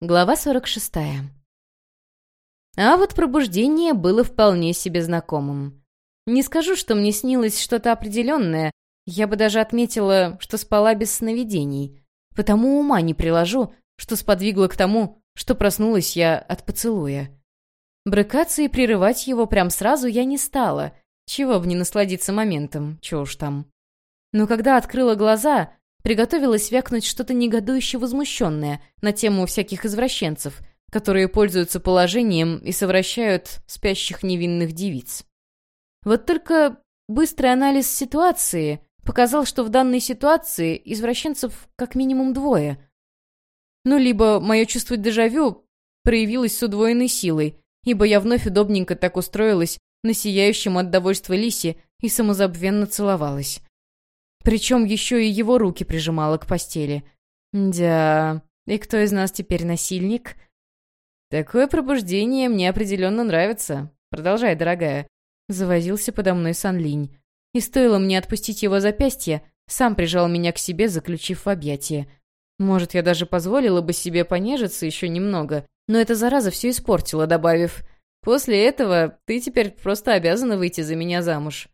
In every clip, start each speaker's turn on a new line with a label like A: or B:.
A: Глава 46. А вот пробуждение было вполне себе знакомым. Не скажу, что мне снилось что-то определенное, я бы даже отметила, что спала без сновидений, потому ума не приложу, что сподвигло к тому, что проснулась я от поцелуя. Брыкаться и прерывать его прям сразу я не стала, чего бы не насладиться моментом, чего уж там. Но когда открыла глаза, приготовилась вякнуть что-то негодующе возмущенное на тему всяких извращенцев, которые пользуются положением и совращают спящих невинных девиц. Вот только быстрый анализ ситуации показал, что в данной ситуации извращенцев как минимум двое. Ну, либо мое чувство дежавю проявилось с удвоенной силой, ибо я вновь удобненько так устроилась на сияющем от довольства лисе и самозабвенно целовалась. Причем еще и его руки прижимала к постели. Да, и кто из нас теперь насильник? Такое пробуждение мне определенно нравится. Продолжай, дорогая. Завозился подо мной Санлинь. И стоило мне отпустить его запястье, сам прижал меня к себе, заключив в объятия. Может, я даже позволила бы себе понежиться еще немного, но эта зараза все испортила, добавив «После этого ты теперь просто обязана выйти за меня замуж».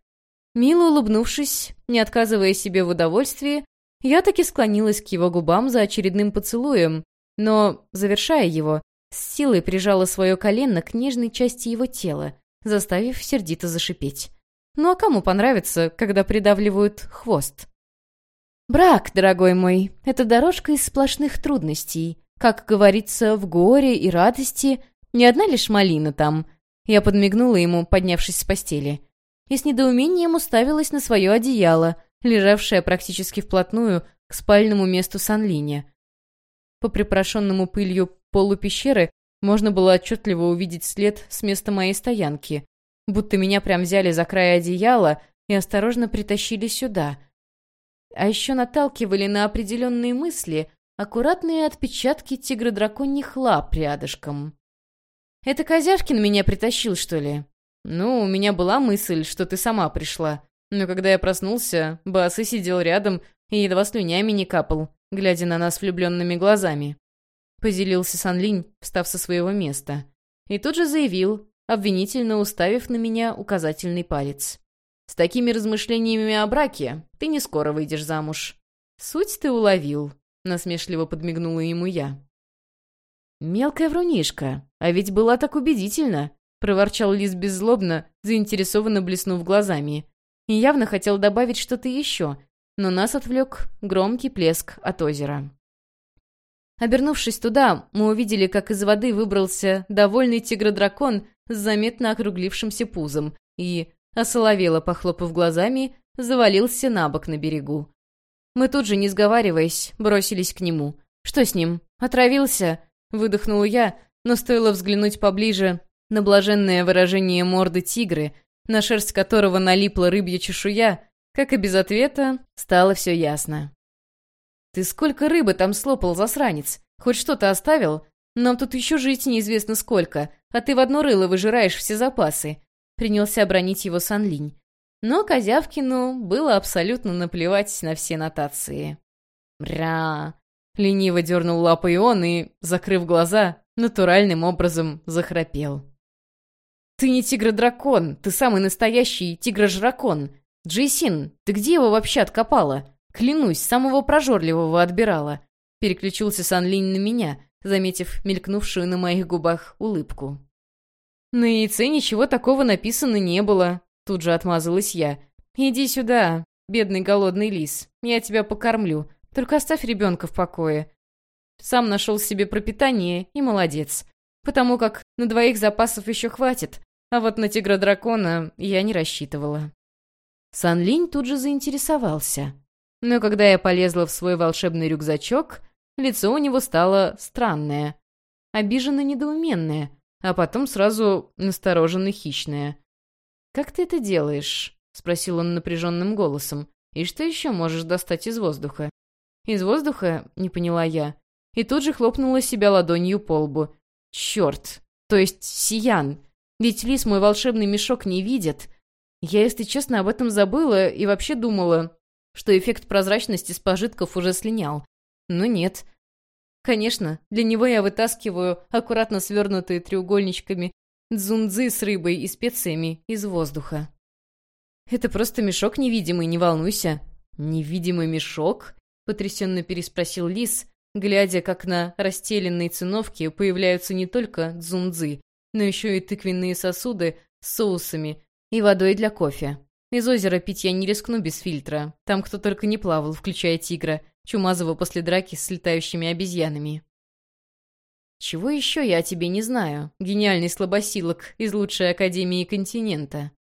A: Мило улыбнувшись, не отказывая себе в удовольствии, я таки склонилась к его губам за очередным поцелуем, но, завершая его, с силой прижала свое колено к нежной части его тела, заставив сердито зашипеть. Ну а кому понравится, когда придавливают хвост? Брак, дорогой мой, это дорожка из сплошных трудностей. Как говорится, в горе и радости не одна лишь малина там. Я подмигнула ему, поднявшись с постели и с недоумением уставилась на свое одеяло, лежавшее практически вплотную к спальному месту Санлиня. По припорошенному пылью полу пещеры можно было отчетливо увидеть след с места моей стоянки, будто меня прям взяли за край одеяла и осторожно притащили сюда. А еще наталкивали на определенные мысли аккуратные отпечатки тигра-драконьих лап рядышком. «Это Козявкин меня притащил, что ли?» «Ну, у меня была мысль, что ты сама пришла. Но когда я проснулся, Басы сидел рядом и едва слюнями не капал, глядя на нас влюбленными глазами». Позелился Санлинь, встав со своего места. И тут же заявил, обвинительно уставив на меня указательный палец. «С такими размышлениями о браке ты не скоро выйдешь замуж». «Суть ты уловил», — насмешливо подмигнула ему я. «Мелкая врунишка, а ведь была так убедительна проворчал Лис беззлобно, заинтересованно блеснув глазами. И явно хотел добавить что-то еще, но нас отвлек громкий плеск от озера. Обернувшись туда, мы увидели, как из воды выбрался довольный тигродракон с заметно округлившимся пузом и, осоловело похлопав глазами, завалился на бок на берегу. Мы тут же, не сговариваясь, бросились к нему. «Что с ним? Отравился?» — выдохнула я, но стоило взглянуть поближе, на блаженное выражение морды тигры, на шерсть которого налипла рыбья чешуя, как и без ответа, стало все ясно. «Ты сколько рыбы там слопал, засранец? Хоть что-то оставил? Нам тут еще жить неизвестно сколько, а ты в одно рыло выжираешь все запасы», — принялся обронить его Санлинь. Но Козявкину было абсолютно наплевать на все нотации. «Мря!» — лениво дернул лапой он и, закрыв глаза, натуральным образом захрапел. «Ты не тигр-дракон, ты самый настоящий тигр-жракон. Джейсин, ты где его вообще откопала? Клянусь, самого прожорливого отбирала». Переключился Санлинь на меня, заметив мелькнувшую на моих губах улыбку. «На яйце ничего такого написано не было», — тут же отмазалась я. «Иди сюда, бедный голодный лис, я тебя покормлю, только оставь ребенка в покое». Сам нашел себе пропитание и молодец потому как на двоих запасов еще хватит, а вот на тигра-дракона я не рассчитывала. Сан Линь тут же заинтересовался. Но когда я полезла в свой волшебный рюкзачок, лицо у него стало странное, обиженно-недоуменное, а потом сразу настороженно-хищное. «Как ты это делаешь?» — спросил он напряженным голосом. «И что еще можешь достать из воздуха?» «Из воздуха?» — не поняла я. И тут же хлопнула себя ладонью по лбу. Черт! То есть Сиян. Ведь Лис мой волшебный мешок не видит. Я, если честно, об этом забыла и вообще думала, что эффект прозрачности с пожитков уже слинял. Но нет. Конечно, для него я вытаскиваю аккуратно свернутые треугольничками дзунзы с рыбой и специями из воздуха. «Это просто мешок невидимый, не волнуйся». «Невидимый мешок?» — потрясенно переспросил Лис, глядя, как на расстеленной циновке появляются не только дзунзы, но еще и тыквенные сосуды с соусами и водой для кофе. Из озера пить я не рискну без фильтра. Там кто только не плавал, включая тигра, Чумазова после драки с летающими обезьянами. Чего еще я о тебе не знаю, гениальный слабосилок из лучшей академии континента?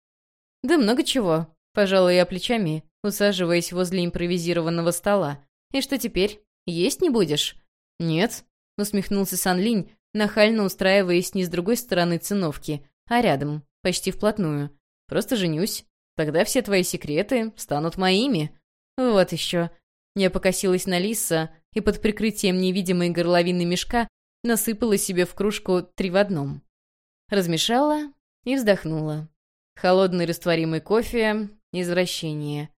A: Да много чего, пожалуй, я плечами, усаживаясь возле импровизированного стола. И что теперь? Есть не будешь? Нет, усмехнулся Санлинь, нахально устраиваясь не с другой стороны циновки, а рядом, почти вплотную. Просто женюсь. Тогда все твои секреты станут моими. Вот еще. Я покосилась на Лиса и под прикрытием невидимой горловины мешка насыпала себе в кружку три в одном. Размешала и вздохнула. Холодный растворимый кофе — извращение.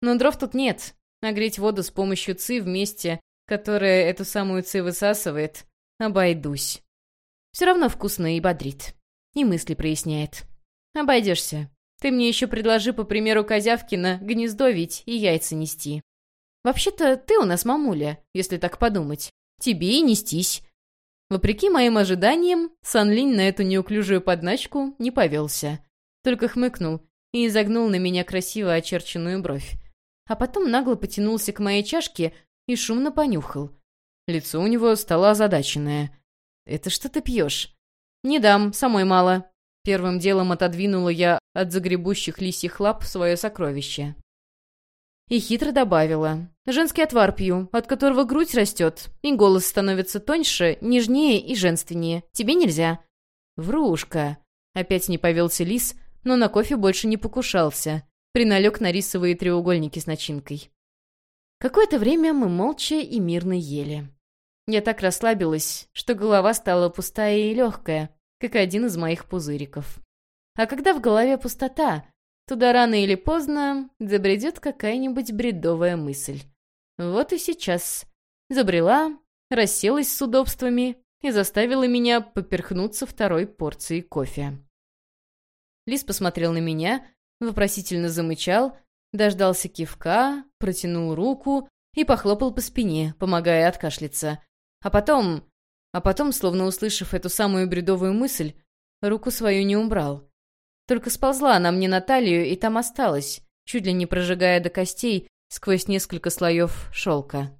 A: Но дров тут нет. Нагреть воду с помощью ци вместе, которая эту самую ци высасывает, обойдусь. Все равно вкусно и бодрит. И мысли проясняет. Обойдешься. Ты мне еще предложи, по примеру Козявкина, гнездо ведь и яйца нести. Вообще-то ты у нас мамуля, если так подумать. Тебе и нестись. Вопреки моим ожиданиям, Санлинь на эту неуклюжую подначку не повелся. Только хмыкнул и изогнул на меня красиво очерченную бровь. А потом нагло потянулся к моей чашке и шумно понюхал. Лицо у него стало озадаченное. «Это что ты пьешь?» «Не дам, самой мало». Первым делом отодвинула я от загребущих лисьих лап свое сокровище. И хитро добавила. «Женский отвар пью, от которого грудь растет, и голос становится тоньше, нежнее и женственнее. Тебе нельзя». «Врушка!» Опять не повелся лис, но на кофе больше не покушался. Приналег на рисовые треугольники с начинкой. Какое-то время мы молча и мирно ели. Я так расслабилась, что голова стала пустая и легкая, как один из моих пузыриков. А когда в голове пустота, Туда рано или поздно забредет какая-нибудь бредовая мысль. Вот и сейчас. Забрела, расселась с удобствами и заставила меня поперхнуться второй порцией кофе. Лис посмотрел на меня, вопросительно замычал, дождался кивка, протянул руку и похлопал по спине, помогая откашляться. А потом... А потом, словно услышав эту самую бредовую мысль, руку свою не убрал. Только сползла она мне на талию и там осталась, чуть ли не прожигая до костей сквозь несколько слоев шелка.